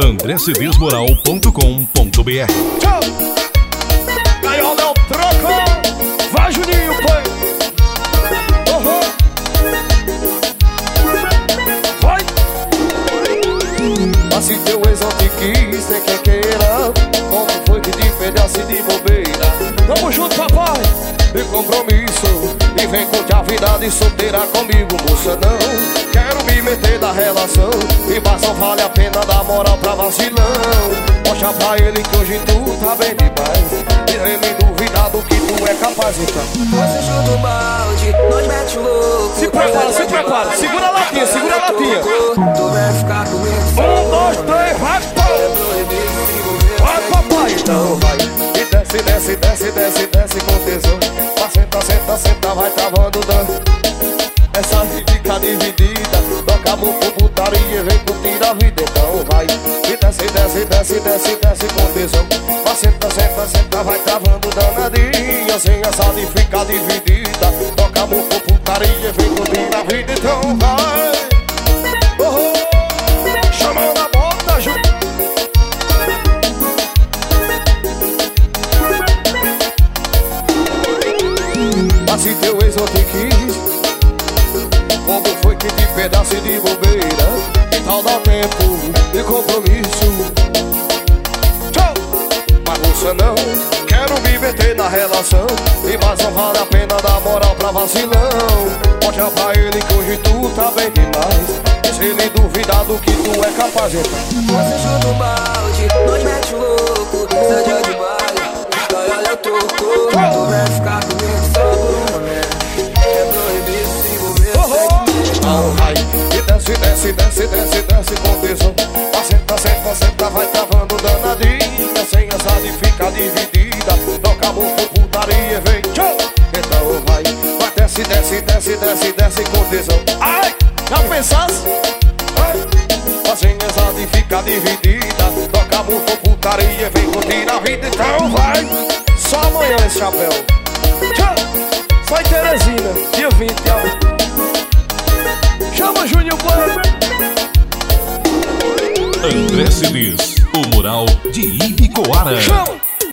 andrecedesmoral.com.br Tchau! Gaiola é o troco! Vai, Juninho, põe! Uhum. Vai! Mas se teu ex não te quis, tem quem queira Como foi que te pedasse de bobeira Tamo junto, papai! De compromisso E vem curtir a vida de solteira comigo, moça, não Quero me meter na relação E mas não vale a pena dar moral que tu é capaz, então Você chuta o balde, nós mete o louco Se prepara, se prepara! Segura a latinha, segura a latinha! Tu vai ficar comigo Um, dois, três, vai, pô! Vai, papai! Então vai E desce, desce, desce, desce, desce com tesão Vai, senta, senta, senta, vai travando dano Essa ridica dividida Toca a com putaria vem curtir a vida Então vai. E desce, desce, desce, desce, desce com tesão. Vai, senta, senta, senta, vai travando danadinha Sem essa de ficar dividida. Toca a com putaria vem curtir a vida Então vai. Oh, oh, Chamando a bota, Ju! Mas se teu ex não te quis Como foi que te pedasse de bobeira Que tal dar tempo de compromisso? Tchau! Mas moça não Quero me meter na relação. E mas não vale a pena dar moral pra vacilão. Mostra pra ele que hoje tu tá bem demais. E se ele duvidar do que tu é capaz então Você chuta o balde, nós mete o louco dia de baile, olha eu troco. Tu vai ficar comigo desce, desce, desce, desce, desce com tesão Vai, Senta, senta, senta, vai travando danadinha Sem essa de ficar dividida Toca a com putaria, vem tchau Então vai, vai, desce, desce, desce, desce, desce com tesão Ai! Já pensasse? Vai, Sem essa de ficar dividida Toca a com putaria, vem curtir a vida Então vai, Só amanhã esse chapéu. Tchau! Em Teresina, dia 20, ó. Play. André Cedês, o mural de Ibicoara Chama!